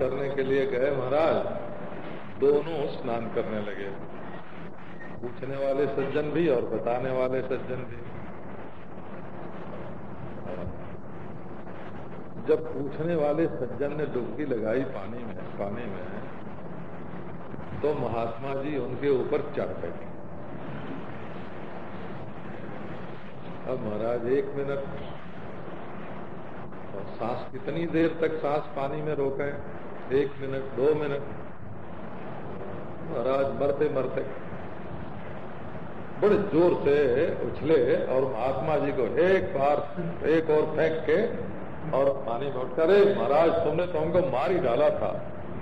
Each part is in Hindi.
करने के लिए गए महाराज, दोनों स्नान करने लगे। पूछने वाले सज्जन भी और बताने वाले सज्जन भी। जब पूछने वाले सज्जन ने डुबकी लगाई पानी में पानी में तो महात्मा जी उनके ऊपर चढ़ गए अब महाराज, एक मिनट। और सांस कितनी देर तक सांस पानी में रोके एक मिनट, दो मिनट। महाराज, मरते मरते। बड़े ज़ोर से उछले और महात्मा जी को एक बार, एक और फेंक के और पानी में अरे महाराज, तुमने तो हमको मार ही डाला था।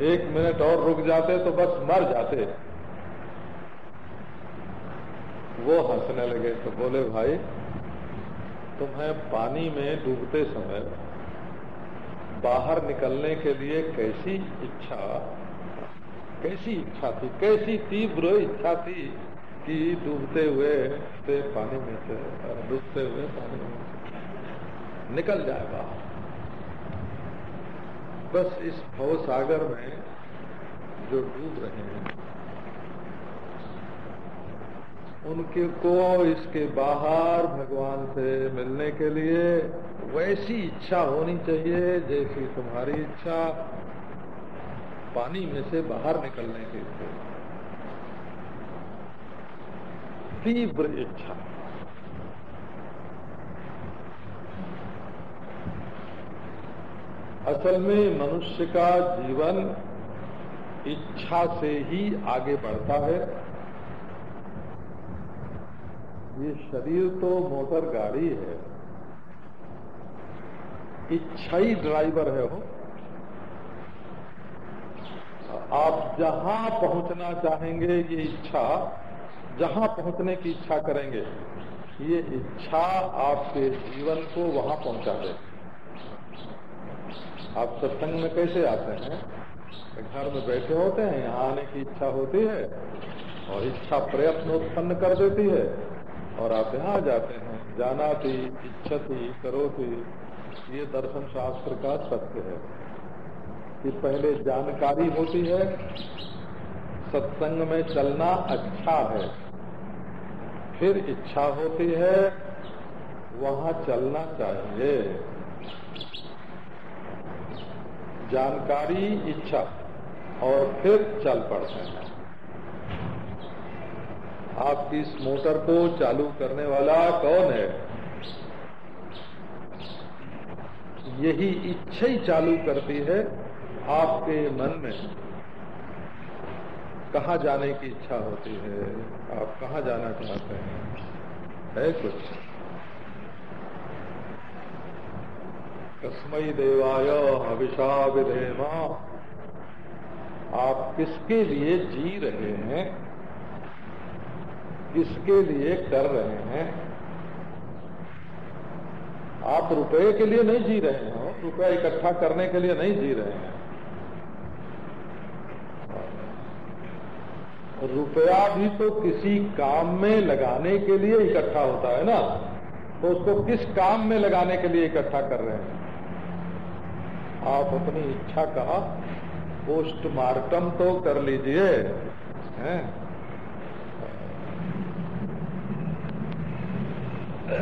एक मिनट और रुक जाते तो बस मर जाते। वो हंसने लगे तो बोले, भाई, तुम्हें पानी में डूबते समय बाहर निकलने के लिए कैसी इच्छा कैसी इच्छा थी, कैसी तीव्र इच्छा थी कि डूबते हुए से पानी में से डूबते हुए पानी में निकल जाए बाहर। बस इस भव सागर में जो डूब रहे हैं उनके को इसके बाहर भगवान से मिलने के लिए वैसी इच्छा होनी चाहिए जैसी तुम्हारी इच्छा पानी में से बाहर निकलने के लिए। तीव्र इच्छा। असल में मनुष्य का जीवन इच्छा से ही आगे बढ़ता है। ये शरीर तो मोटर गाड़ी है। इच्छा ही ड्राइवर है हो आप जहाँ पहुँचना चाहेंगे ये इच्छा, जहाँ पहुँचने की इच्छा करेंगे, ये इच्छा आपके जीवन को वहाँ पहुँचा दे। आप सत्संग में कैसे आते हैं? घर में बैठे होते हैं यहाँ आने की इच्छा होती है और इच्छा प्रयत्न उत्पन्न कर देती है। और आप यहाँ जाते हैं। जाना थी इच्छा थी करो थी ये दर्शन शास्त्र का सत्य है। कि पहले जानकारी होती है, सत्संग में चलना अच्छा है। फिर इच्छा होती है, वहाँ चलना चाहिए। जानकारी, इच्छा, और फिर चल पड़ते हैं। आपकी इस मोटर को चालू करने वाला कौन है? यही इच्छा ही चालू करती है आपके मन में। कहा जाने की इच्छा होती है? आप कहा जाना चाहते हैं? है कुछ? कस्मई देवाय हविषा विधेमा आप किसके लिए जी रहे हैं? किसके लिए कर रहे हैं? आप रुपए के लिए नहीं जी रहे हो, रुपया इकट्ठा करने के लिए नहीं जी रहे हैं। रुपया भी तो किसी काम में लगाने के लिए इकट्ठा होता है ना? तो उसको किस काम में लगाने के लिए इकट्ठा कर रहे हैं? आप अपनी इच्छा का पोस्टमार्टम तो कर लीजिए, हैं?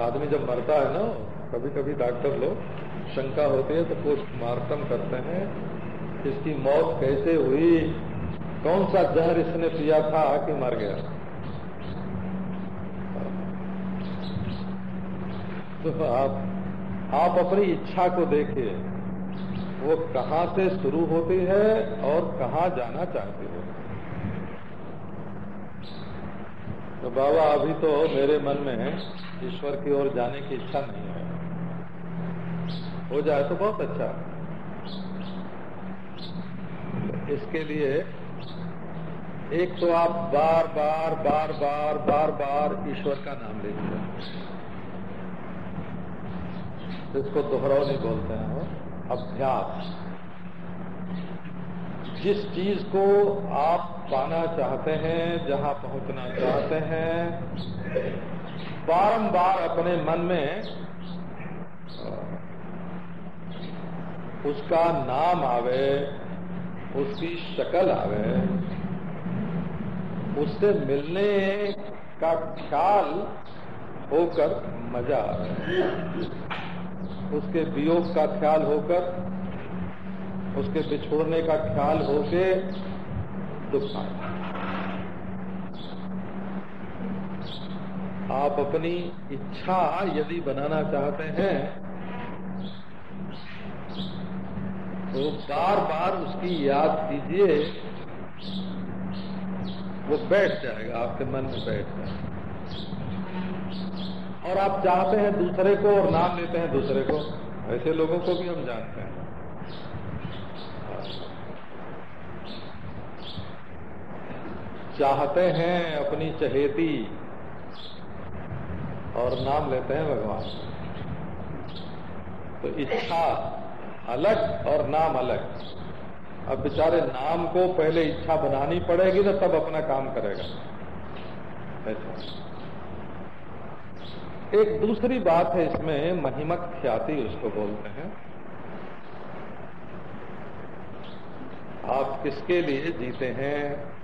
आदमी जब मरता है ना कभी कभी डॉक्टर लोग शंका होती है तो पोस्टमार्टम करते हैं, इसकी मौत कैसे हुई कौन सा जहर इसने पिया था कि मर गया? तो आप आप अपनी इच्छा को देखिए, वो कहाँ से शुरू होती है और कहाँ जाना चाहती है? तो बाबा, अभी तो मेरे मन में ईश्वर की ओर जाने की इच्छा नहीं है। हो जाए तो बहुत अच्छा। इसके लिए एक तो आप बार बार बार बार बार बार ईश्वर का नाम लीजिए इसको दोहरौनी बोलते हैं अभ्यास। जिस चीज़ को आप पाना चाहते हैं, जहाँ पहुँचना चाहते हैं। बारंबार अपने मन में उसका नाम आवे, उसकी शक्ल आवे। उससे मिलने का ख्याल होकर मज़ा आवे। उसके वियोग का ख्याल होकर, उसके बिछोड़ने का ख्याल होके दुख आए आप अपनी इच्छा यदि बनाना चाहते हैं तो बार बार उसकी याद कीजिए, वो बैठ जाएगा, आपके मन में बैठ जाएगा। और आप चाहते हैं दूसरे को और नाम लेते हैं दूसरे को, ऐसे लोगों को भी हम जानते हैं। चाहते हैं अपनी चहेती और नाम लेते हैं भगवान। तो इच्छा अलग और नाम अलग। अब बेचारे नाम को पहले इच्छा बनानी पड़ेगी ना तब अपना काम करेगा। ऐसा। एक दूसरी बात है इसमें, महिमक ख्याति उसको बोलते हैं। आप किसके लिए जीते हैं?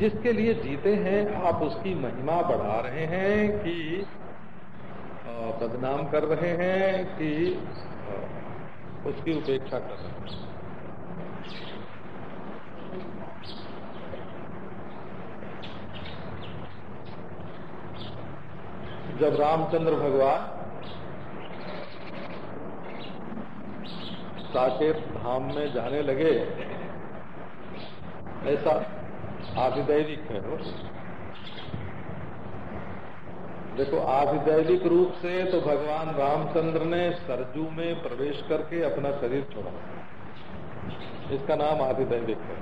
जिसके लिए जीते हैं, आप उसकी महिमा बढ़ा रहे हैं कि बदनाम कर रहे हैं कि उसकी उपेक्षा कर रहे हैं। जब रामचंद्र भगवान साकेत धाम में जाने लगे, ऐसा आधिदैविक है वो। देखो, आधिदैविक रूप से तो भगवान रामचंद्र ने सरजू में प्रवेश करके अपना शरीर छोड़ा। इसका नाम आधिदैविक है।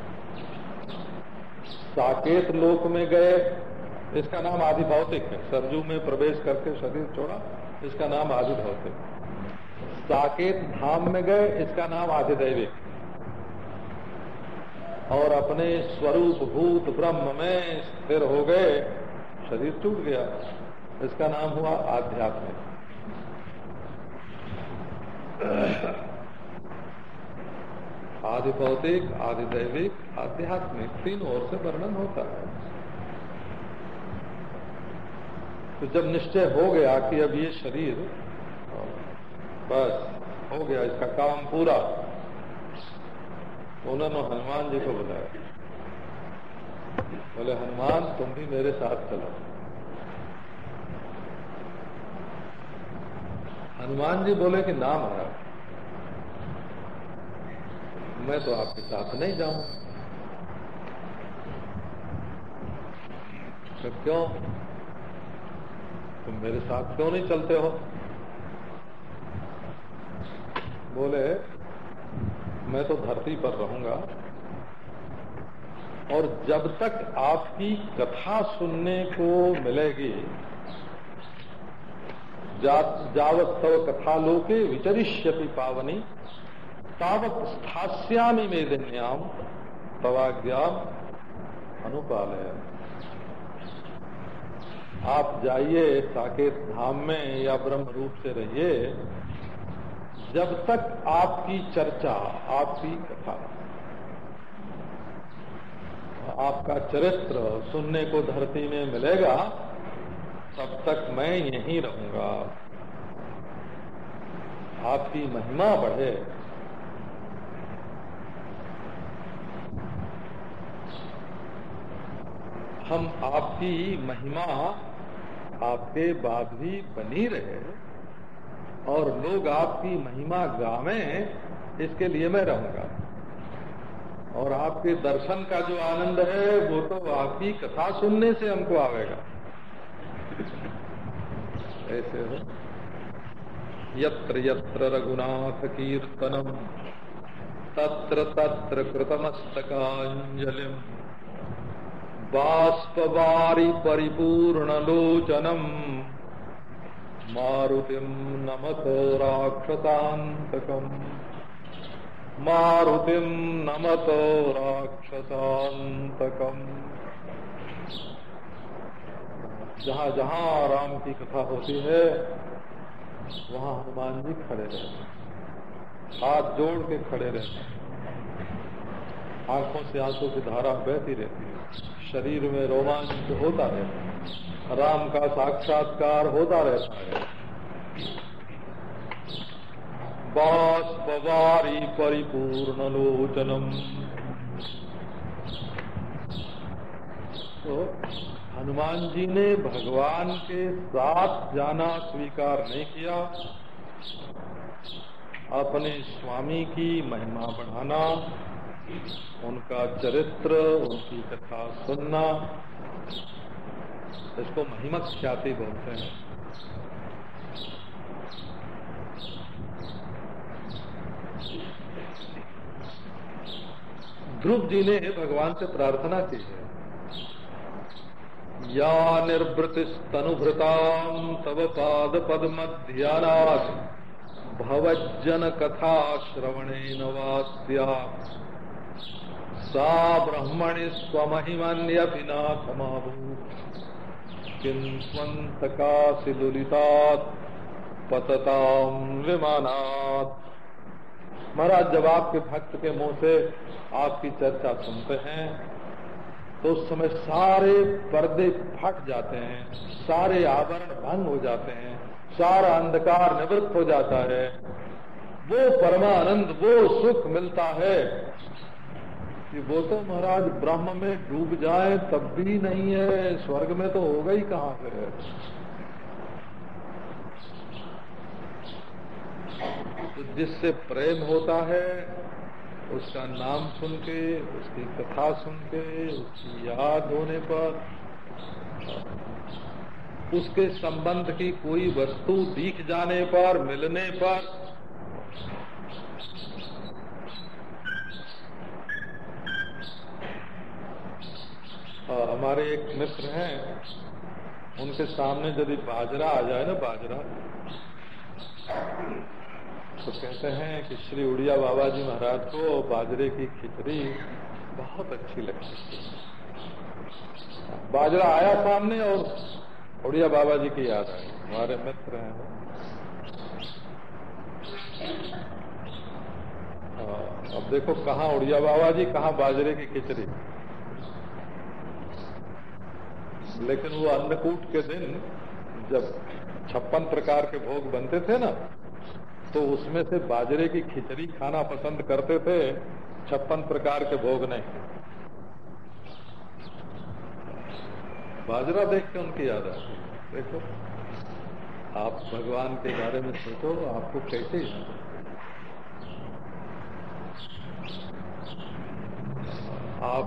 साकेत लोक में गए, इसका नाम आधिभौतिक है। सरजू में प्रवेश करके शरीर छोड़ा, इसका नाम आधिभौतिक। साकेत धाम में गए, इसका नाम आधिदैविक और अपने स्वरूप भूत ब्रह्म में स्थिर हो गए, शरीर टूट गया। इसका नाम हुआ आध्यात्मिक। आदि भौतिक आदि दैविक आध्यात्मिक तीन ओर से वर्णन होता है। तो जब निश्चय हो गया कि अब ये शरीर, बस हो गया, इसका काम पूरा। उन्होंने हनुमान जी को बुलाया। बोले, हनुमान, तुम भी मेरे साथ चलो। हनुमान जी बोले कि नाम है मैं तो आपके साथ नहीं जाऊँ। तो क्यों? तुम मेरे साथ क्यों नहीं चलते हो? बोले मैं तो धरती पर रहूँगा। और जब तक आपकी कथा सुनने को मिलेगी जा, जावत तव कथा लोके विचरिष्यति पावनी तावत स्थास्यामी मेदिन्याम तवाज्ञा अनुपालय। आप जाइए साकेत धाम में या ब्रह्म रूप से रहिए जब तक आपकी चर्चा, आपकी कथा, आपका चरित्र सुनने को धरती में मिलेगा, तब तक मैं यहीं रहूँगा। आपकी महिमा बढ़े। हम आपकी महिमा आपके बाद भी बनी रहे। और लोग आपकी महिमा गावे, इसके लिए मैं रहूँगा। और आपके दर्शन का जो आनंद है, वो तो आपकी कथा सुनने से हमको आवेगा। ऐसे हो। यत्र यत्र रघुनाथ कीर्तनम, तत्र तत्र कृतमस्तकांजलिम बाष्पवारी परिपूर्णलोचनम मारुतिम नमत राक्षसान्तकम् मारुतिम नमत राक्षसान्तकम् जहाँ जहाँ राम की कथा होती है, वहाँ हनुमान जी खड़े रहते हैं। हाथ जोड़ के खड़े रहते हैं। आँखों से आँसू की धारा बहती रहती है। शरीर में रोमांच होता रहता है। राम का साक्षात्कार होता रहता है। बास परिपूर्ण लोचनम। तो हनुमान जी ने भगवान के साथ जाना स्वीकार नहीं किया। अपने स्वामी की महिमा बढ़ाना, उनका चरित्र, उनकी कथा सुनना इसको महिमा ख्याति बोलते हैं। ध्रुव जी ने भगवान से प्रार्थना की है। या निर्वृति निर्वृतिस्तनुभृता तव पाद पद्म ध्यानात् भवज्जन कथा श्रवणेन वास्या। सा ब्रह्मणि स्वमहिमन्यभिनाथमाभूत्। किन्त्वन्तकासि लुलितात् पतताम विमानात्। महाराज, जब आपके भक्त के मुँह से आपकी चर्चा सुनते हैं तो उस समय सारे पर्दे फट जाते हैं, सारे आवरण भंग हो जाते हैं, सारा अंधकार निवृत्त हो जाता है। वो परमानंद, वो सुख मिलता है। कि वो तो महाराज, ब्रह्म में डूब जाए तब भी नहीं है, स्वर्ग में तो होगा ही कहाँ से है? तो जिससे प्रेम होता है, उसका नाम सुन के, उसकी कथा सुन के, उसकी याद होने पर, उसके संबंध की कोई वस्तु दिख जाने पर, मिलने पर हमारे एक मित्र हैं, उनके सामने यदि बाजरा आ जाए ना बाजरा तो कहते हैं कि श्री उड़िया बाबा जी महाराज को बाजरे की खिचड़ी बहुत अच्छी लगती बाजरा आया सामने और उड़िया बाबा जी की याद आई। हमारे मित्र हैं अब देखो कहाँ उड़िया बाबा जी, कहाँ बाजरे की खिचड़ी। लेकिन वो अन्नकूट के दिन जब छप्पन प्रकार के भोग बनते थे ना तो उसमें से बाजरे की खिचड़ी खाना पसंद करते थे, छप्पन प्रकार के भोग नहीं। बाजरा देख के उनकी याद आती देखो, आप भगवान के बारे में सोचो, आपको कैसे याद आप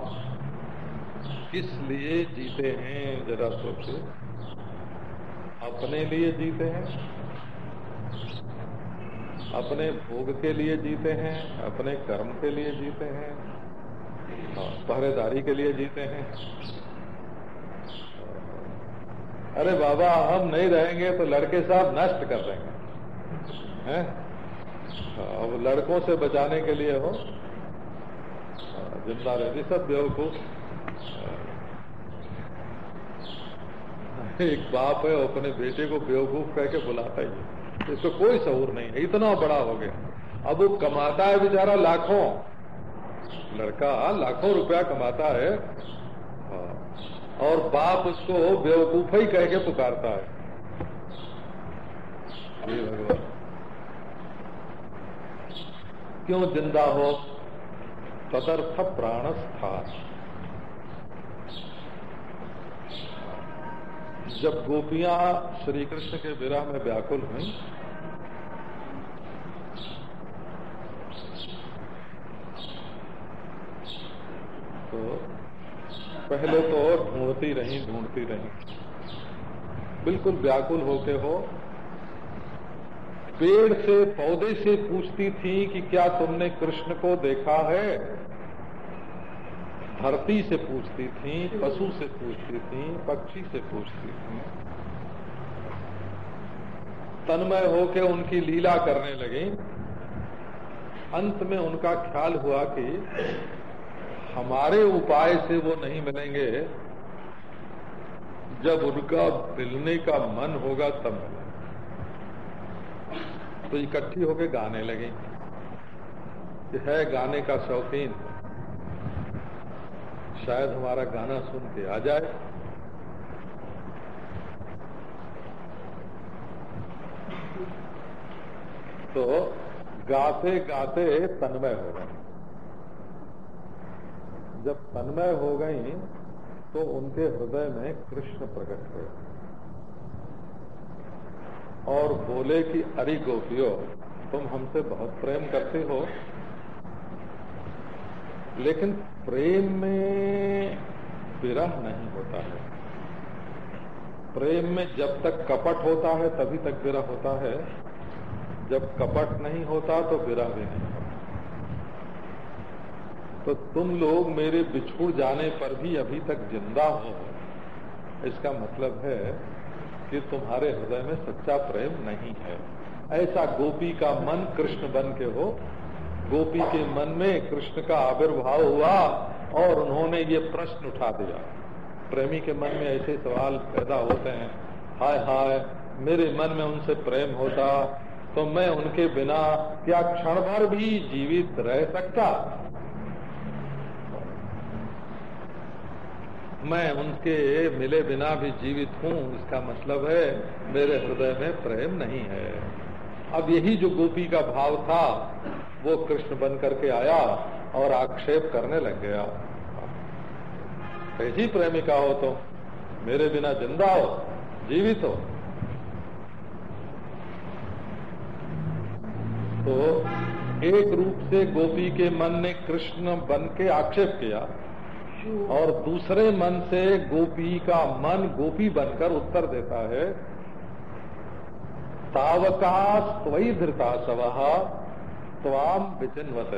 किस लिए जीते हैं? जरा सोचो अपने लिए जीते हैं? अपने भोग के लिए जीते हैं? अपने कर्म के लिए जीते हैं? पहरेदारी के लिए जीते हैं? अरे बाबा, हम नहीं रहेंगे तो लड़के साहब नष्ट कर देंगे। हैं? अब लड़कों से बचाने के लिए हो। ज़िंदा रहती सब बेवकूफ़। एक बाप है, अपने बेटे को बेवकूफ़ कह के बुलाता ही इसको कोई सहूर नहीं है, इतना बड़ा हो गया। अब वो कमाता है बेचारा लाखों। लड़का लाखों रुपया कमाता है। और बाप उसको बेवकूफ़ ही कह के पुकारता है। क्यों ज़िंदा हो? तदर्थ प्राण जब गोपियाँ श्री कृष्ण के विरह में व्याकुल हुई तो पहले तो ढूंढती रही ढूंढती रही। बिल्कुल व्याकुल होके हो। पेड़ से, पौधे से पूछती थी कि क्या तुमने कृष्ण को देखा है? धरती से पूछती थी, पशु से पूछती थी, पक्षी से पूछती थी। तन्मय होके उनकी लीला करने लगी। अंत में उनका ख्याल हुआ कि हमारे उपाय से वो नहीं मिलेंगे जब उनका मिलने का मन होगा तब। तो इकट्ठी होके गाने लगे। है गाने का शौकीन। शायद हमारा गाना सुन के आ जाए। तो गाते गाते तन्मय हो गए। जब तन्मय हो गई तो उनके हृदय में कृष्ण प्रकट हुए। और बोले कि, अरे गोपियो, तुम हमसे बहुत प्रेम करते हो। लेकिन प्रेम में विरह नहीं होता है। प्रेम में जब तक कपट होता है, तभी तक विरह होता है। जब कपट नहीं होता तो विरह भी नहीं होता। तो तुम लोग मेरे बिछुड़ जाने पर भी अभी तक ज़िंदा हो। इसका मतलब है कि तुम्हारे हृदय में सच्चा प्रेम नहीं है। ऐसा गोपी का मन कृष्ण बन के हो गोपी के मन में कृष्ण का आविर्भाव हुआ और उन्होंने ये प्रश्न उठा दिया। प्रेमी के मन में ऐसे सवाल पैदा होते हैं। हाय हाय, मेरे मन में उनसे प्रेम होता तो मैं उनके बिना क्या क्षण भर भी जीवित रह सकता? मैं उनके मिले बिना भी जीवित हूँ, इसका मतलब है मेरे हृदय में प्रेम नहीं है। अब यही जो गोपी का भाव था, वो कृष्ण बन करके आया और आक्षेप करने लग गया। कैसी प्रेमिका हो तो मेरे बिना ज़िंदा हो, जीवित हो। तो एक रूप से गोपी के मन ने कृष्ण बन के आक्षेप किया और दूसरे मन से गोपी का मन गोपी बनकर उत्तर देता है तावका स्वई धृता सव विचिन्वत।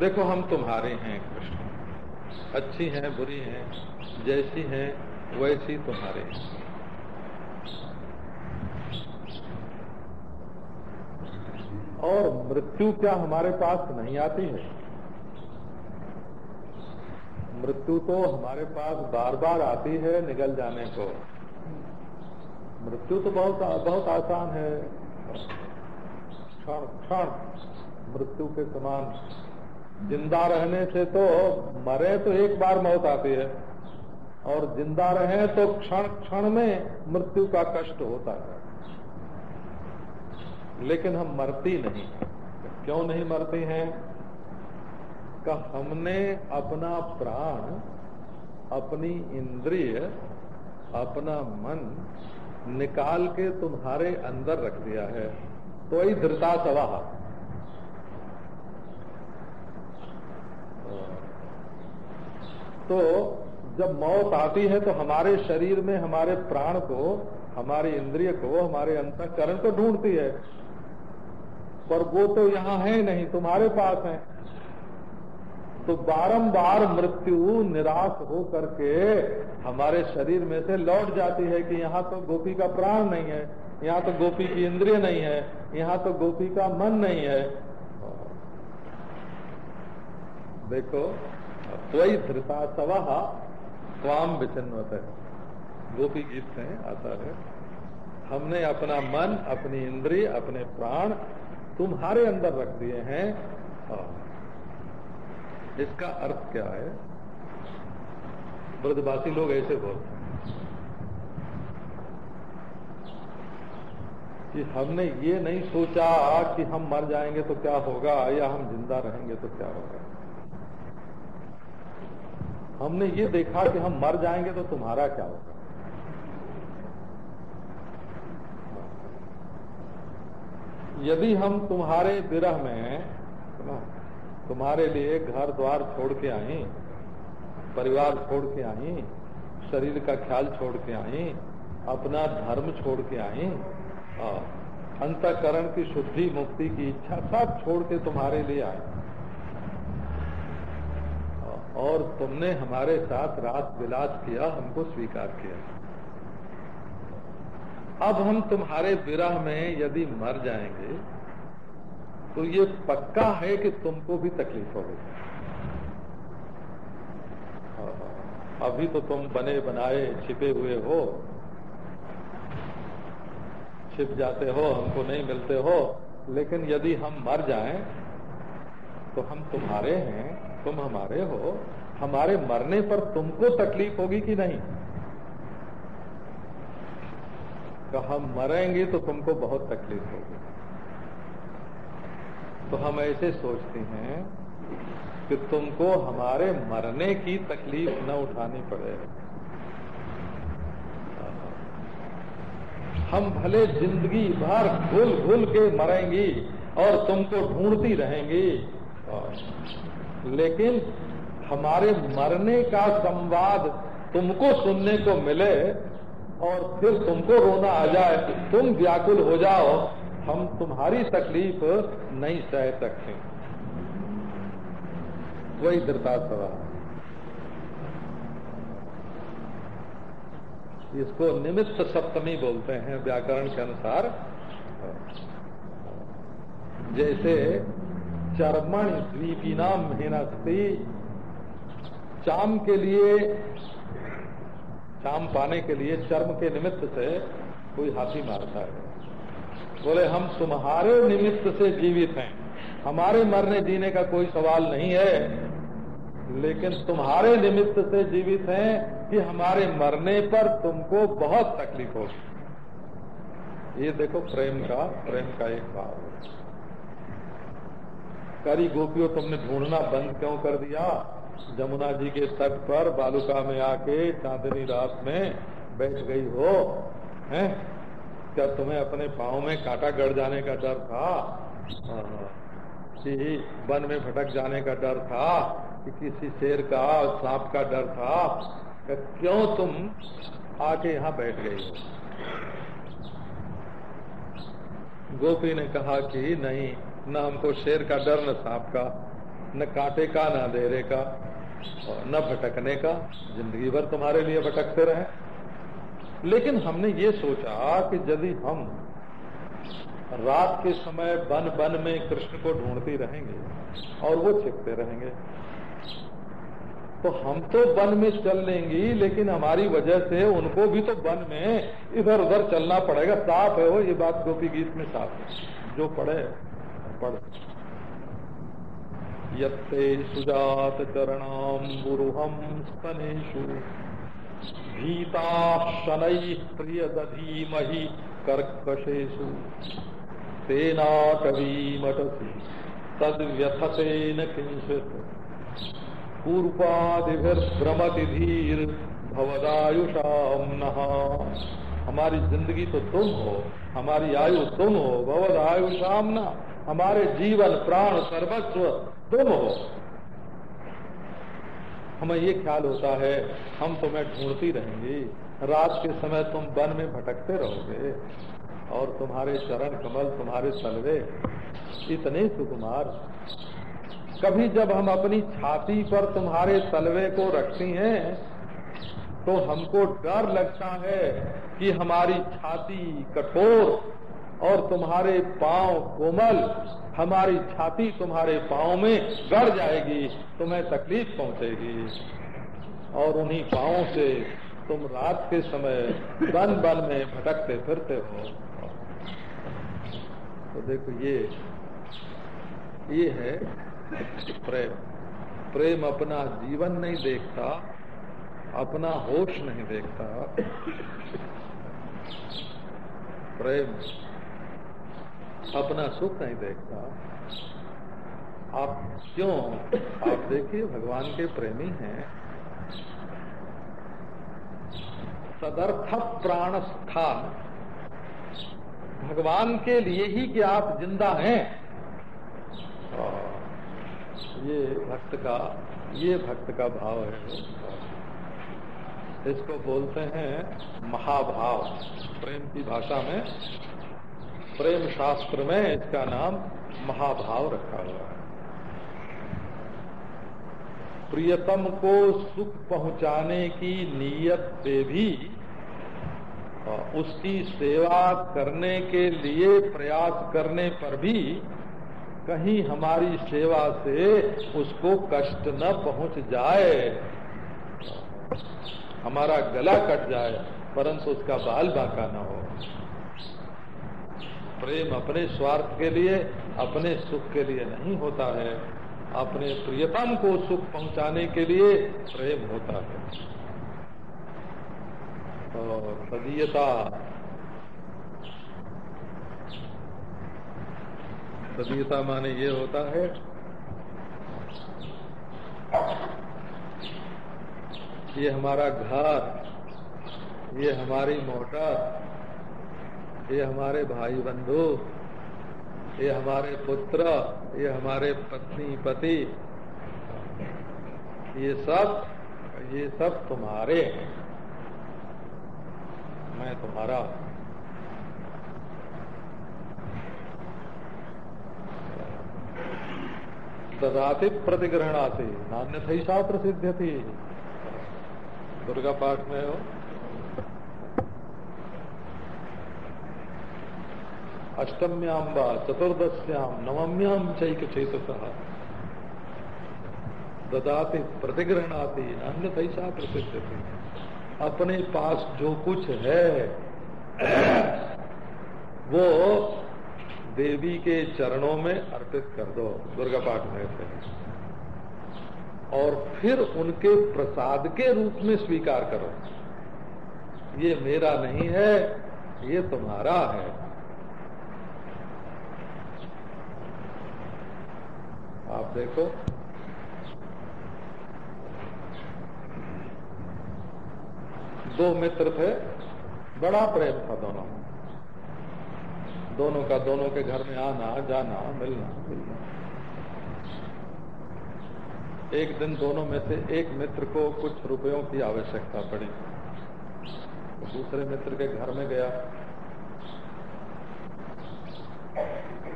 देखो, हम तुम्हारे हैं कृष्ण अच्छी हैं, बुरी हैं, जैसी हैं, वैसी तुम्हारे हैं। और मृत्यु क्या हमारे पास नहीं आती है? मृत्यु तो हमारे पास बार बार आती है निकल जाने को। मृत्यु तो बहुत बहुत आसान है। क्षण क्षण मृत्यु के समान। ज़िंदा रहने से तो मरे तो एक बार मौत आती है। और ज़िंदा रहे तो क्षण क्षण में मृत्यु का कष्ट होता है। लेकिन हम मरती नहीं। क्यों नहीं मरते हैं? का हमने अपना प्राण, अपनी इंद्रिय, अपना मन निकाल के तुम्हारे अंदर रख दिया है। तो ही धृता सवाह तो जब मौत आती है तो हमारे शरीर में हमारे प्राण को, हमारे इंद्रिय को, हमारे अंतकरण को ढूंढती है। पर वो तो यहाँ है नहीं, तुम्हारे पास है। तो बारंबार मृत्यु निराश हो करके हमारे शरीर में से लौट जाती है कि यहाँ तो गोपी का प्राण नहीं है, यहाँ तो गोपी की इंद्रिय नहीं है, यहाँ तो गोपी का मन नहीं है। देखो त्वई धृता सवा स्वाम विचिन्वत। है गोपी गीत से आता है। हमने अपना मन, अपनी इंद्रिय, अपने प्राण तुम्हारे अंदर रख दिए हैं। इसका अर्थ क्या है? ब्रजवासी लोग ऐसे बोलते हैं कि हमने ये नहीं सोचा कि हम मर जाएँगे तो क्या होगा या हम ज़िंदा रहेंगे तो क्या होगा। हमने ये देखा कि हम मर जाएँगे तो तुम्हारा क्या होगा? यदि हम तुम्हारे विरह में तुम्हारे लिए घर द्वार छोड़ के आई, परिवार छोड़ के आई, शरीर का ख्याल छोड़ के आई, अपना धर्म छोड़ के आई अंतकरण की शुद्धि मुक्ति की इच्छा सब छोड़ के तुम्हारे लिए आई और तुमने हमारे साथ रात विलास किया, हमको स्वीकार किया। अब हम तुम्हारे विरह में यदि मर जाएँगे तो ये पक्का है कि तुमको भी तकलीफ़ होगी अभी तो तुम बने बनाए, छिपे हुए हो। छिप जाते हो, हमको नहीं मिलते हो। लेकिन यदि हम मर जाएँ तो हम तुम्हारे हैं, तुम हमारे हो। हमारे मरने पर तुमको तकलीफ़ होगी कि नहीं? तो हम मरेंगे तो तुमको बहुत तकलीफ़ होगी। तो हम ऐसे सोचते हैं कि तुमको हमारे मरने की तकलीफ़ न उठानी पड़े। हम भले ज़िंदगी भर घुल घुल के मरेंगी और तुमको ढूंढती रहेंगी, लेकिन हमारे मरने का संवाद तुमको सुनने को मिले और फिर तुमको रोना आ जाए तुम व्याकुल हो जाओ। हम तुम्हारी तकलीफ़ नहीं सह सकते। वही दृता धृतासवा इसको निमित्त सप्तमी बोलते हैं, व्याकरण के अनुसार। जैसे चर्मण द्वीपीनाम हिनस्ती, चाम के लिए, चाम पाने के लिए चर्म के निमित्त से कोई हाथी मारता है। बोले, हम तुम्हारे निमित्त से जीवित हैं। हमारे मरने जीने का कोई सवाल नहीं है, लेकिन तुम्हारे निमित्त से जीवित हैं कि हमारे मरने पर तुमको बहुत तकलीफ़ होगी। ये देखो, प्रेम का प्रेम का एक भाव करी गोपियों, तुमने ढूंढना बंद क्यों कर दिया? जमुना जी के तट पर बालुका में आके चांदनी रात में बैठ गई हो, हैं? क्या तुम्हें अपने पाँव में कांटा गड़ जाने का डर था? कि वन में भटक जाने का डर था? कि किसी शेर का, सांप का डर था? क्यों तुम आके यहाँ बैठ गई हो? गोपी ने कहा कि नहीं, न हमको शेर का डर, न सांप का, न कांटे का, न अंधेरे का, और न भटकने का। ज़िंदगी भर तुम्हारे लिए भटकते रहे। लेकिन हमने ये सोचा कि यदि हम रात के समय वन वन में कृष्ण को ढूंढती रहेंगे और वो छिपते रहेंगे तो हम तो वन में चल लेंगी, लेकिन हमारी वजह से उनको भी तो वन में इधर उधर चलना पड़ेगा। साफ़ है वो, ये बात गोपी गीत में साफ़ है। जो पढ़े, पढ़। ये सुजात चरणाम गुरुहम स्तनेशु भीता शनै प्रिय दधीमहि कर्कशेषु तेनाटवीमटसि तद्व्यथतेन किंचित पूर्वादिभिर्भ्रमति धीर भवदायुषाम हमारी ज़िंदगी तो तुम हो, हमारी आयु तुम हो भवद आयुषाम न। हमारे जीवन, प्राण, सर्वस्व तुम हो। हमें ये ख्याल होता है, हम तुम्हें ढूंढती रहेंगी। रात के समय तुम वन में भटकते रहोगे और तुम्हारे चरण कमल तुम्हारे तलवे इतने सुकुमार। कभी जब हम अपनी छाती पर तुम्हारे तलवे को रखती हैं तो हमको डर लगता है कि हमारी छाती कठोर और तुम्हारे पाँव कोमल, हमारी छाती तुम्हारे पाँव में गड़ जाएगी, तुम्हें तकलीफ़ पहुंचेगी। और उन्हीं पाँव से तुम रात के समय बन बन में भटकते फिरते हो। तो देखो ये ये है प्रेम। प्रेम अपना जीवन नहीं देखता, अपना होश नहीं देखता। प्रेम अपना सुख नहीं देखता। आप क्यों? आप देखिए, भगवान के प्रेमी हैं। सदर्थ प्राण स्थान। भगवान के लिए ही कि आप ज़िंदा हैं। ये भक्त का, ये भक्त का भाव है। इसको बोलते हैं महाभाव। प्रेम की भाषा में प्रेम शास्त्र में इसका नाम महाभाव रखा हुआ है। प्रियतम को सुख पहुँचाने की नीयत से भी उसकी सेवा करने के लिए प्रयास करने पर भी कहीं हमारी सेवा से उसको कष्ट न पहुँच जाए। हमारा गला कट जाए, परंतु उसका बाल बांका न हो। प्रेम अपने स्वार्थ के लिए, अपने सुख के लिए नहीं होता है। अपने प्रियतम को सुख पहुँचाने के लिए प्रेम होता है। और सदीयता सदीयता माने ये होता है, ये हमारा घर, ये हमारी मोटर ये हमारे भाई बंधु ये हमारे पुत्र, ये हमारे पत्नी, पति, ये सब ये सब तुम्हारे हैं। मैं तुम्हारा ददाति प्रतिग्रहणाति नान्य थी सा प्रसिद्ध थी दुर्गा पाठ में हो। अष्टम्याम व चतुर्दश्याम नवम्याम चैक चेत ददाति प्रतिग्रहणाति अन्य ऐसा प्रसिद्ध थी अपने पास जो कुछ है, वो देवी के चरणों में अर्पित कर दो, दुर्गा पाठ में से और फिर उनके प्रसाद के रूप में स्वीकार करो। ये मेरा नहीं है, ये तुम्हारा है। आप देखो। दो मित्र थे, बड़ा प्रेम था दोनों। दोनों का दोनों के घर में आना, जाना, मिलना मिलना। एक दिन दोनों में से एक मित्र को कुछ रुपयों की आवश्यकता पड़ी। तो दूसरे मित्र के घर में गया।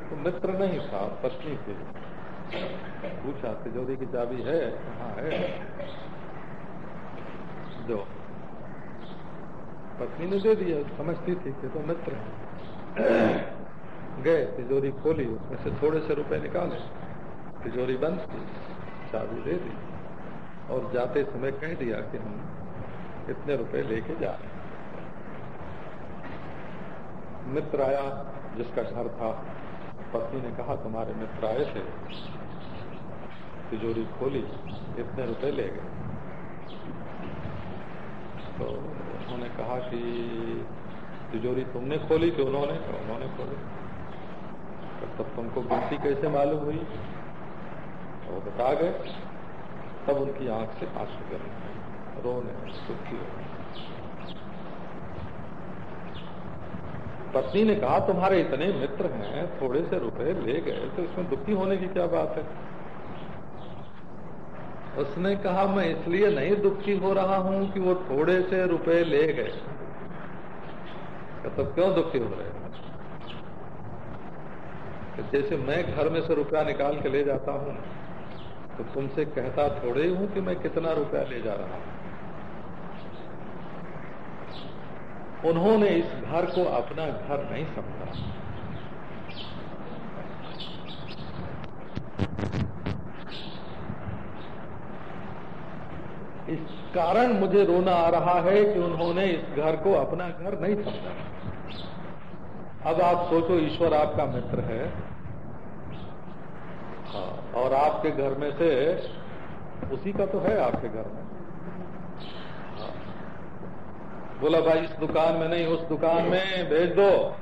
तो मित्र नहीं था, पत्नी थी। पूछा तिजोरी की चाबी है, कहा है? जो पत्नी ने दे दिया, समझती थी कि तो मित्र है। गए, तिजोरी खोली, उसमें से थोड़े से रुपए निकाले। तिजोरी बंद की, चाबी दे दी। और जाते समय कह दिया कि हम इतने रुपए लेके जा रहे मित्र आया, जिसका घर था। पत्नी ने कहा, तुम्हारे मित्र आए थे। तिजोरी खोली, इतने रुपए ले गए। तो उन्होंने कहा कि तिजोरी तुमने खोली कि उन्होंने तो उन्होंने खोली। तो तब तुमको गिनती कैसे मालूम हुई? तो बता गए। तब उनकी आँख से आँसू गिरने रोने सुखी हो पत्नी ने कहा, तुम्हारे इतने मित्र हैं, थोड़े से रुपए ले गए तो इसमें दुखी होने की क्या बात है? उसने कहा, मैं इसलिए नहीं दुखी हो रहा हूँ कि वो थोड़े से रुपए ले गए। तो क्यों दुखी हो रहे जैसे मैं घर में से रुपया निकाल के ले जाता हूँ तो तुमसे कहता थोड़े हूँ कि मैं कितना रुपया ले जा रहा हूँ। उन्होंने इस घर को अपना घर नहीं समझा। इस कारण मुझे रोना आ रहा है कि उन्होंने इस घर को अपना घर नहीं समझा। अब आप सोचो ईश्वर आपका मित्र है। हाँ, और आपके घर में से उसी का तो है आपके घर में। हाँ। बोला भाई इस दुकान में नहीं उस दुकान में भेज दो।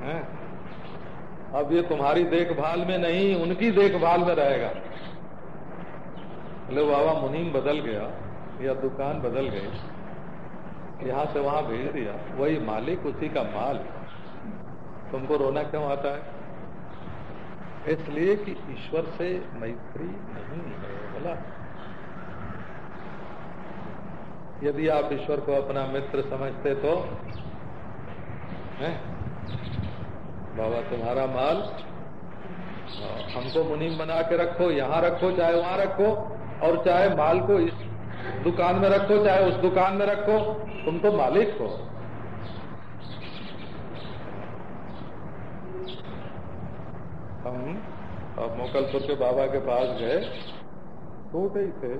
है? अब ये तुम्हारी देखभाल में नहीं उनकी देखभाल में रहेगा। बोले बाबा मुनीम बदल गया, या दुकान बदल गई, यहाँ से वहाँ भेज दिया, वही मालिक उसी का माल तुमको रोना क्यों आता है? इसलिए कि ईश्वर से मैत्री नहीं है, बोला। यदि आप ईश्वर को अपना मित्र समझते तो है? बाबा, तुम्हारा माल हमको मुनीम बना के रखो, यहाँ रखो, चाहे वहाँ रखो। और चाहे माल को इस दुकान में रखो, चाहे उस दुकान में रखो तुम तो मालिक हो। हम मोकलपुर के बाबा के पास गए। छोटे ही थे।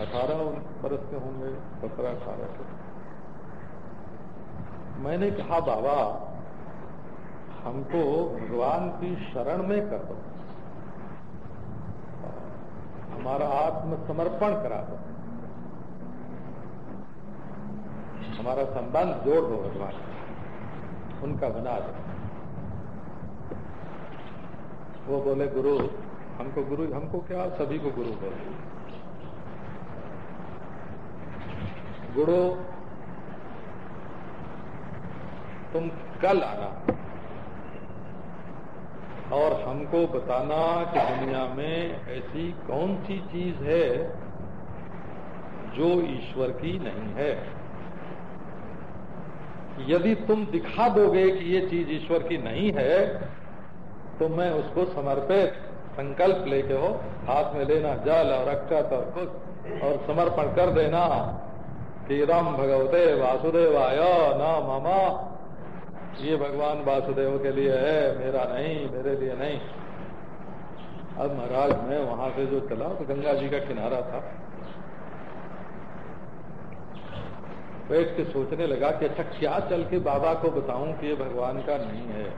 अठारह बरस के होंगे, सत्रह, अठारह के। मैंने कहा, बाबा, हमको भगवान की शरण में कर दो। हमारा आत्मसमर्पण करा दो। हमारा संबंध जोड़ दो भगवान। उनका बना दो। वो बोले, गुरु, हमको गुरु, हमको क्या सभी को गुरु बोले? गुरु, तुम कल आना। और हमको बताना कि दुनिया में ऐसी कौन सी चीज़ है जो ईश्वर की नहीं है। यदि तुम दिखा दोगे कि ये चीज़ ईश्वर की नहीं है तो मैं उसको समर्पित संकल्प लेके हो, हाथ में लेना, जल और अक्षत और कुछ, और समर्पण कर देना कि राम भगवते वासुदेवाय न मामा ये भगवान वासुदेव के लिए है, मेरा नहीं, मेरे लिए नहीं। अब महाराज, मैं वहाँ से जो चला तो गंगा जी का किनारा था। बैठ के सोचने लगा कि अच्छा क्या चल के बाबा को बताऊँ कि ये भगवान का नहीं है?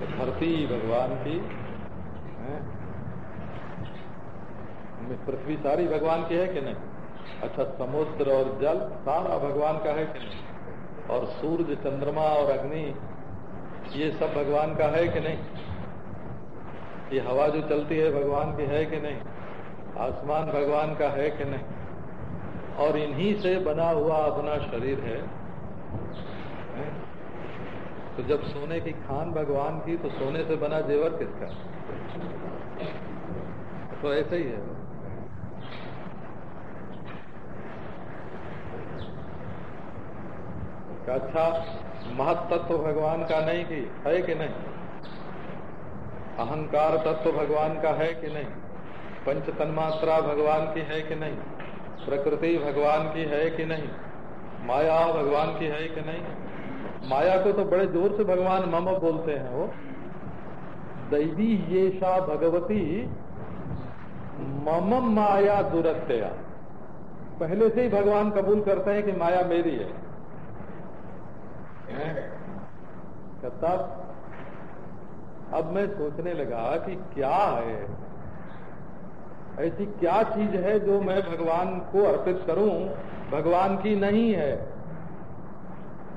तो धरती भगवान की, है? पृथ्वी सारी भगवान की है कि नहीं? अच्छा समुद्र और जल, सारा भगवान का है कि नहीं? और सूर्य चंद्रमा और अग्नि ये सब भगवान का है कि नहीं? ये हवा जो चलती है भगवान की है कि नहीं? आसमान भगवान का है कि नहीं? और इन्हीं से बना हुआ अपना शरीर है, तो जब सोने की खान भगवान की तो सोने से बना जेवर किसका? तो ऐसे ही है। अच्छा महत्व भगवान का नहीं कि है कि नहीं? अहंकार तत्व भगवान का है कि नहीं? पंच तन्मात्रा भगवान की है कि नहीं? प्रकृति भगवान की है कि नहीं? माया भगवान की है कि नहीं? माया को तो बड़े ज़ोर से भगवान मम बोलते हैं वो। दैवी ये भगवती मम माया दुरत्या। पहले से ही भगवान कबूल करते हैं कि माया मेरी है। तब अब मैं सोचने लगा कि क्या है? ऐसी क्या चीज़ है जो मैं भगवान को अर्पित करूँ? भगवान की नहीं है।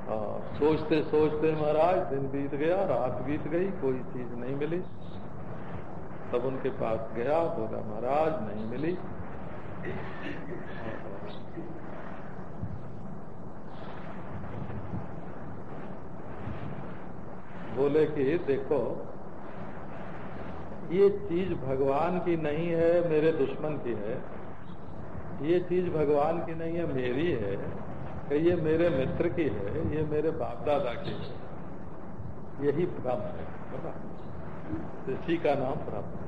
आ, सोचते सोचते महाराज दिन बीत गया रात बीत गई कोई चीज़ नहीं मिली। तब उनके पास गया बोला महाराज नहीं मिली। बोले कि, देखो, ये चीज़ भगवान की नहीं है, मेरे दुश्मन की है। ये चीज़ भगवान की नहीं है, मेरी है। कि ये मेरे मित्र की है, ये मेरे बाप दादा की है। यही भ्रम है इसी का नाम भ्रम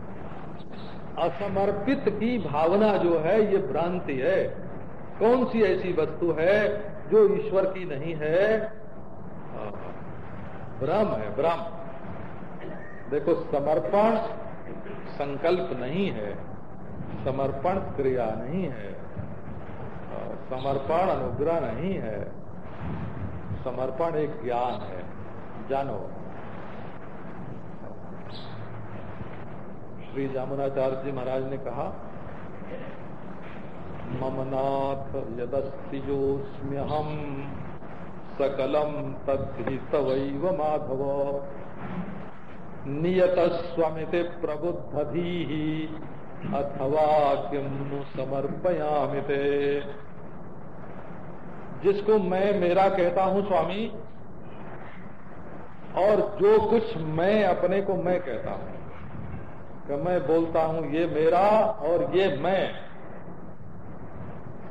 असमर्पित की भावना जो है, ये भ्रांति है। कौन सी ऐसी वस्तु है जो ईश्वर की नहीं है ब्रह्म है, ब्रह्म। देखो, समर्पण संकल्प नहीं है, समर्पण क्रिया नहीं है समर्पण अनुग्रह नहीं है, समर्पण एक ज्ञान है, जानो। श्री जामुनाचार्य जी महाराज ने कहा, ममनाथ यदस्तिजोस्म्य हम सकलम तद्धि तवैव माधव नियत स्वमित प्रबुद्धि अथवा किम समर्पयामिते जिसको मैं मेरा कहता हूँ स्वामी, और जो कुछ मैं अपने को मैं कहता हूँ, कि मैं बोलता हूँ ये मेरा और ये मैं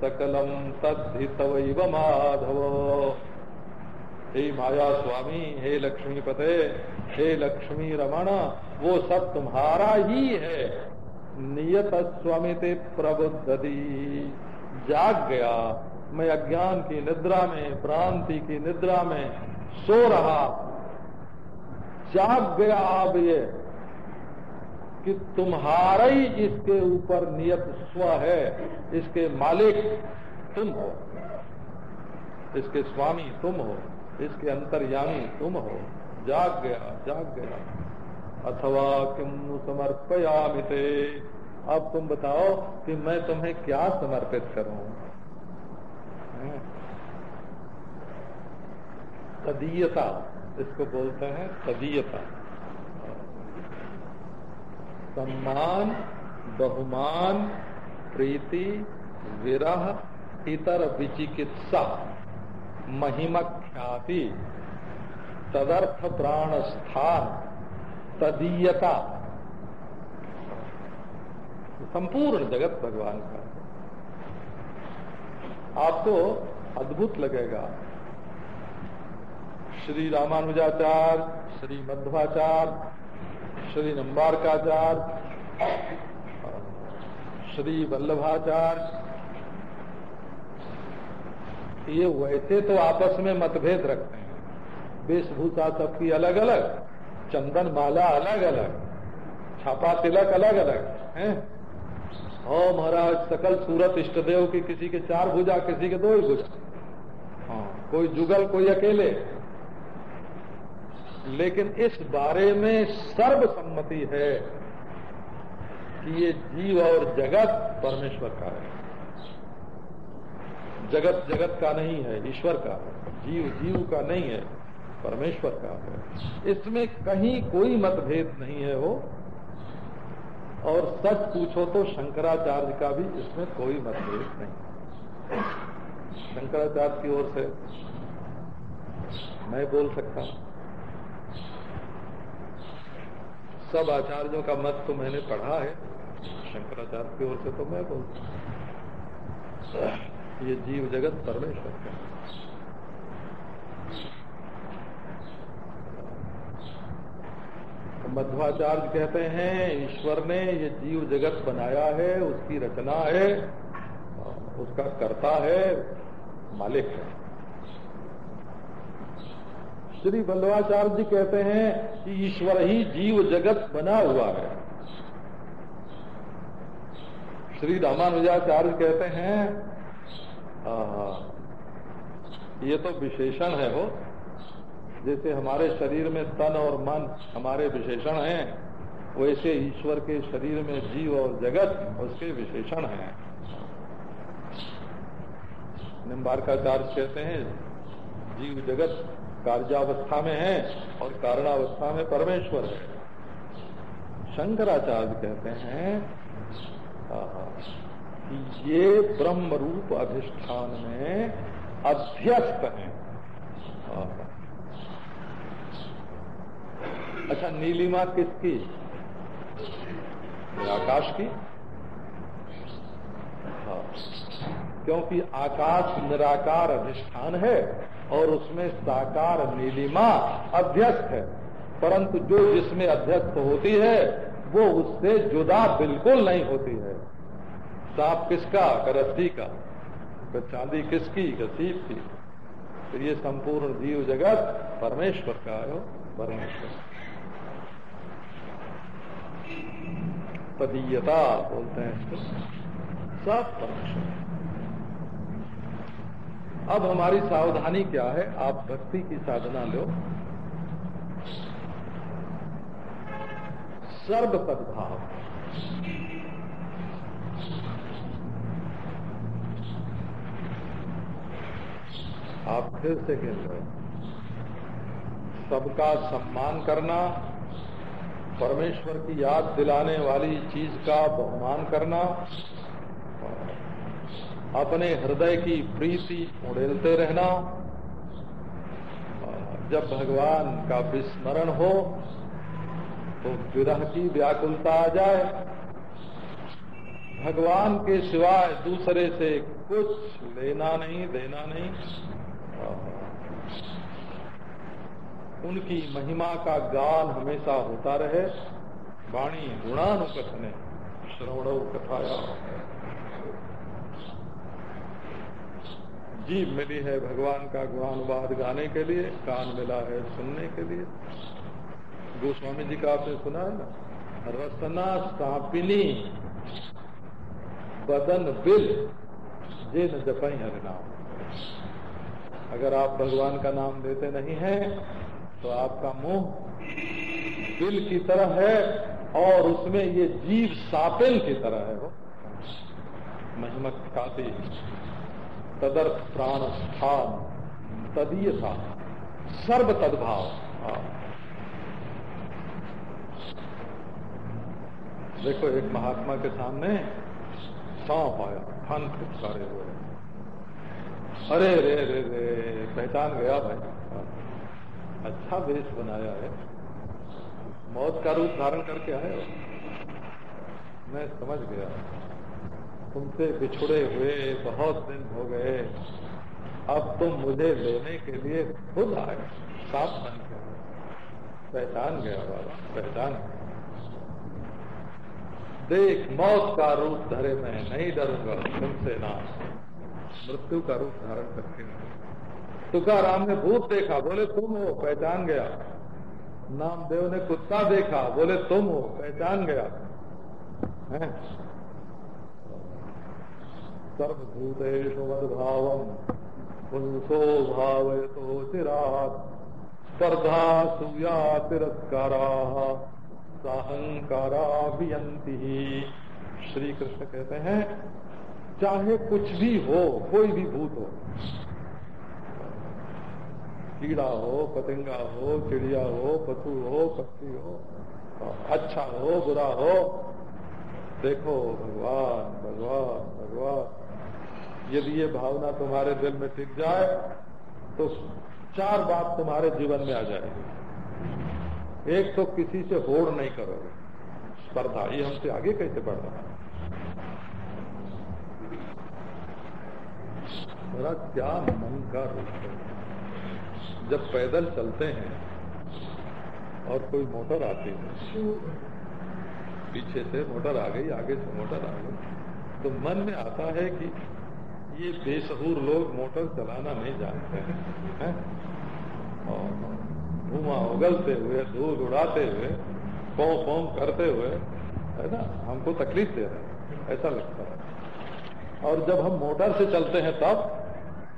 सकलम तद्धि तवैव माधव। हे माया स्वामी, हे लक्ष्मी पते हे लक्ष्मी रमण वो सब तुम्हारा ही है। नियत स्वमित प्रबुद्धि जाग गया। मैं अज्ञान की निद्रा में, भ्रांति की निद्रा में सो रहा। जाग गया अब ये, कि तुम्हारा ही इसके ऊपर नियत स्व है, इसके मालिक तुम हो। इसके स्वामी तुम हो। इसके अंतर्यामी तुम हो। जाग गया जाग गया। अथवा किम समर्पयामिते अब तुम बताओ कि मैं तुम्हें क्या समर्पित करूँ? तदीयता, इसको बोलते हैं तदीयता। सम्मान, बहुमान, प्रीति, विरह, इतर विचिकित्सा, महिमा ख्याति तदर्थ प्राण स्थान तदीयता। संपूर्ण जगत भगवान का। आपको अद्भुत लगेगा। श्री रामानुजाचार्य, श्री मध्वाचार्य, श्री नंबारकाचार्य, श्री वल्लभाचार्य ये वैसे तो आपस में मतभेद रखते हैं। वेशभूषा सबकी अलग अलग चंदन माला अलग अलग छापा तिलक अलग अलग है? ओ महाराज, सकल सूरत इष्ट देव की किसी के चार भुजा, किसी के दो ही भुजा। हाँ कोई जुगल, कोई अकेले। लेकिन इस बारे में सर्वसम्मति है कि ये जीव और जगत परमेश्वर का है। जगत जगत का नहीं है, ईश्वर का है, जीव जीव का नहीं है, परमेश्वर का है। इसमें कहीं कोई मतभेद नहीं है वो। और सच पूछो तो शंकराचार्य का भी इसमें कोई मतभेद नहीं। शंकराचार्य की ओर से मैं बोल सकता हूँ, सब आचार्यों का मत तो मैंने पढ़ा है, शंकराचार्य की ओर से तो मैं बोलता ये जीव जगत परमेश्वर का तो मध्वाचार्य कहते हैं, ईश्वर ने ये जीव जगत बनाया है, उसकी रचना है, उसका कर्ता है, मालिक है। श्री वल्लभाचार्य जी कहते हैं कि ईश्वर ही जीव जगत बना हुआ है। श्री रामानुजाचार्य कहते हैं ये तो विशेषण है हो। जैसे हमारे शरीर में तन और मन हमारे विशेषण हैं, वैसे ईश्वर के शरीर में जीव और जगत उसके विशेषण हैं। निम्बारकाचार्य कहते हैं, जीव जगत कार्यावस्था में है और कारणावस्था में परमेश्वर है। शंकराचार्य कहते हैं ये ब्रह्म रूप अधिष्ठान में अध्यस्त है। अच्छा नीलिमा किसकी? आकाश की? हाँ। क्योंकि आकाश निराकार अधिष्ठान है और उसमें साकार नीलिमा अध्यस्त है। परंतु जो जिसमें अध्यस्त होती है, वो उससे जुदा बिल्कुल नहीं होती है। सांप किसका? करस्ती का। चांदी किसकी? सीप की। तो ये संपूर्ण जीव जगत परमेश्वर का है, परमेश्वर। पदीयता बोलते हैं इसको। सब परमेश्वर। अब हमारी सावधानी क्या है? आप भक्ति की साधना लो। सर्व सद्भाव आप फिर से कह रहे सबका सम्मान करना, परमेश्वर की याद दिलाने वाली चीज़ का बहुमान करना, अपने हृदय की प्रीति उड़ेलते रहना, जब भगवान का विस्मरण हो तो विरह की व्याकुलता आ जाए। भगवान के सिवाय दूसरे से कुछ लेना नहीं, देना नहीं। उनकी महिमा का गान हमेशा होता रहे। वाणी गुणानुकथने, श्रवण कथाया। जीव मिली है भगवान का गुणानुवाद गाने के लिए, कान मिला है सुनने के लिए। गोस्वामी जी का आपने सुना है ना? रसना सापिनी, बदन बिल जे न जपई हरिनाम अगर आप भगवान का नाम लेते नहीं हैं तो आपका मुँह दिल की तरह है और उसमें ये जीव सापेल की तरह है वो। महिमत खाती तदर्थ प्राण स्थान। तदीय था सर्व तदभाव। हाँ। देखो, एक महात्मा के सामने सांप आया। फन फुटकारे हुए। अरे रे रे रे, पहचान गया भाई। अच्छा वेश बनाया है। मौत का रूप धारण करके आए हो। मैं समझ गया। तुमसे बिछुड़े हुए बहुत दिन हो गए। अब तुम मुझे लेने के लिए खुद आए। साफ़ बन के पहचान गया बाबा, पहचान। देख, मौत का रूप धरे मैं। नहीं डरूँगा तुमसे ना। मृत्यु का रूप धारण करके। तुकाराम ने भूत देखा, बोले, तुम हो, पहचान गया. नामदेव ने कुत्ता देखा, बोले, तुम हो, पहचान गया. है? मदभावम, पुंसो भाव तो चिरात, स्पर्धा सुया तिरस्कारा साहंकारा श्री कृष्ण कहते हैं, चाहे कुछ भी हो, कोई भी भूत हो कीड़ा हो, पतंगा हो, चिड़िया हो, पशु हो, पक्षी हो अच्छा हो, बुरा हो, देखो भगवान भगवान भगवान। यदि ये भावना तुम्हारे दिल में टिक जाए तो चार बात तुम्हारे जीवन में आ जाएगी। एक तो किसी से होड़ नहीं करोगे। स्पर्धा, ये हमसे आगे कैसे बढ़ रहा है? मेरा क्या मन का रूप है? जब पैदल चलते हैं और कोई मोटर आती है, पीछे से मोटर आ गई, आगे से मोटर आ गई तो मन में आता है कि ये बेसहूर लोग मोटर चलाना नहीं जानते हैं, है? और धुआँ उगलते हुए, धूल उड़ाते हुए पों पों करते हुए, है ना हमको तकलीफ़ दे रहे ऐसा लगता है और जब हम मोटर से चलते हैं, तब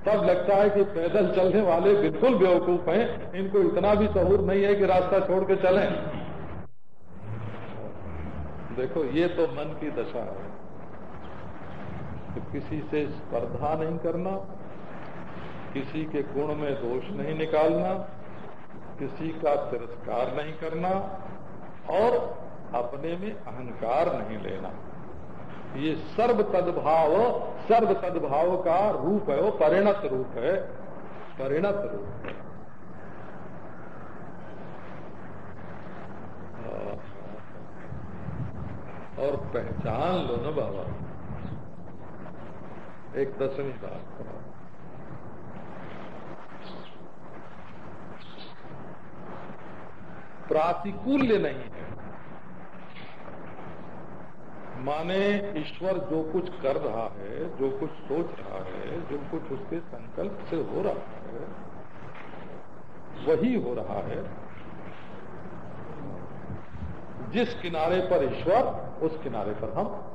तब लगता है कि पैदल चलने वाले बिल्कुल बेवकूफ़ हैं। इनको इतना भी सहूर नहीं है कि रास्ता छोड़ के चलें। देखो, ये तो मन की दशा है। तो किसी से स्पर्धा नहीं करना, किसी के गुण में दोष नहीं निकालना, किसी का तिरस्कार नहीं करना, और अपने में अहंकार नहीं लेना। ये सर्व तदभाव सर्व तदभाव का रूप है, वो परिणत रूप है। परिणत रूप है। और पहचान लो ना बाबा। एक दसवीं बात प्रातिकूल्य नहीं है। माने ईश्वर जो कुछ कर रहा है, जो कुछ सोच रहा है, जो कुछ उसके संकल्प से हो रहा है, वही हो रहा है। जिस किनारे पर ईश्वर, उस किनारे पर हम।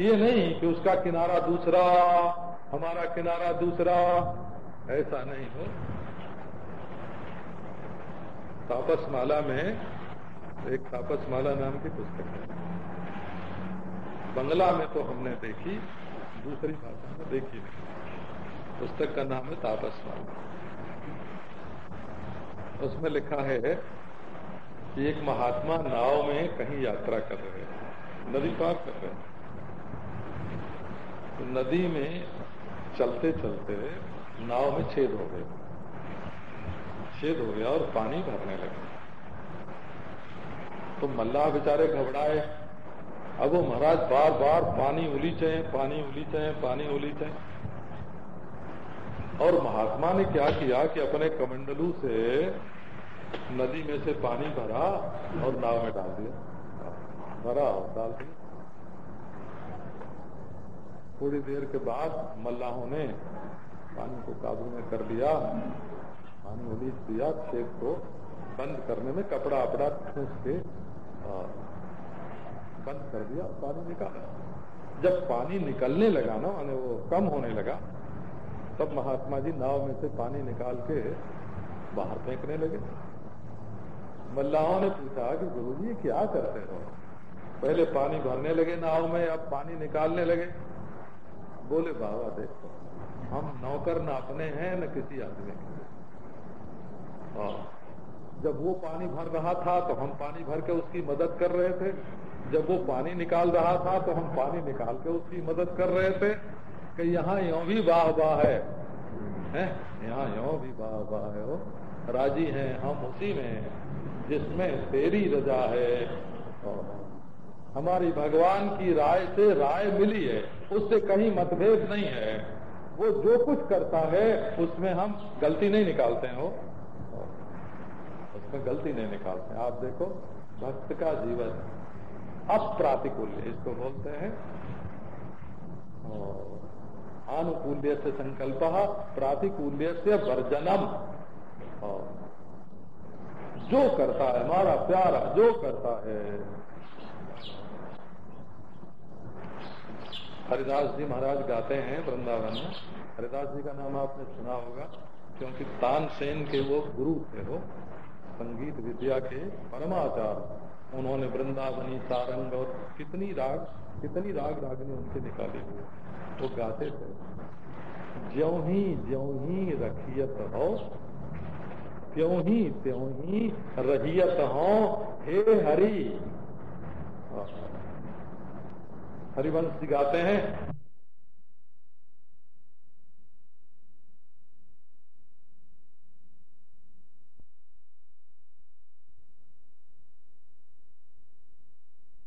ये नहीं कि उसका किनारा दूसरा, हमारा किनारा दूसरा, ऐसा नहीं हो। तापस माला में एक तापस माला नाम की पुस्तक है। बंगला में तो हमने देखी, दूसरी भाषा में देखी नहीं। पुस्तक का नाम है तापस्वामी उसमें लिखा है कि एक महात्मा नाव में कहीं यात्रा कर रहे हैं, नदी पार कर रहे हैं। तो नदी में चलते चलते नाव में छेद हो गए छेद हो गया और पानी भरने लगे। तो मल्लाह बेचारे घबराए। अब वो महाराज बार बार पानी उलीचे पानी उलीचे पानी उलीचे और महात्मा ने क्या किया कि अपने कमंडलू से नदी में से पानी भरा और नाव में डाल दिया। भरा और डाल दिया। थोड़ी देर के बाद मल्लाहों ने पानी को काबू में कर लिया, पानी उलीच दिया, खेत को बंद करने में कपड़ा अपड़ा ठूस के बंद कर दिया, पानी निकाला। जब पानी निकलने लगा ना माने वो कम होने लगा, तब महात्मा जी नाव में से पानी निकाल के बाहर फेंकने लगे। मल्लाहों ने पूछा कि गुरु जी, क्या करते हो? पहले पानी भरने लगे नाव में, अब पानी निकालने लगे। बोले, बाबा, देखो, हम नौकर न अपने हैं, न किसी आदमी के। जब वो पानी भर रहा था तो हम पानी भर के उसकी मदद कर रहे थे। जब वो पानी निकाल रहा था तो हम पानी निकाल के उसकी मदद कर रहे थे कि यहाँ यो भी वाह वाह है? यहाँ यो भी वाह वाह है। राज़ी हैं, हम उसी में जिसमें तेरी रजा है। और हमारी भगवान की राय से राय मिली है, उससे कहीं मतभेद नहीं है। वो जो कुछ करता है, उसमें हम गलती नहीं निकालते हैं, वो। उसमें गलती नहीं निकालते आप देखो, भक्त का जीवन। अप्रातिकूल्य, इसको बोलते हैं। आनुकूल्य से संकल्प प्रातिकूल्य से वर्जनम जो करता है, हमारा प्यारा जो करता है। हरिदास जी महाराज गाते हैं वृंदावन में। हरिदास जी का नाम आपने सुना होगा, क्योंकि तानसेन के वो गुरु थे वो, संगीत विद्या के परमाचार उन्होंने वृंदावनी, सारंग और कितनी राग कितनी राग रागनी उनके निकाले हुए, वो गाते थे। ज्यो ही ज्यो ही रखियत हो, त्यों ही त्यों ही रहियत हो, हे हरि। हरिवंश जी गाते हैं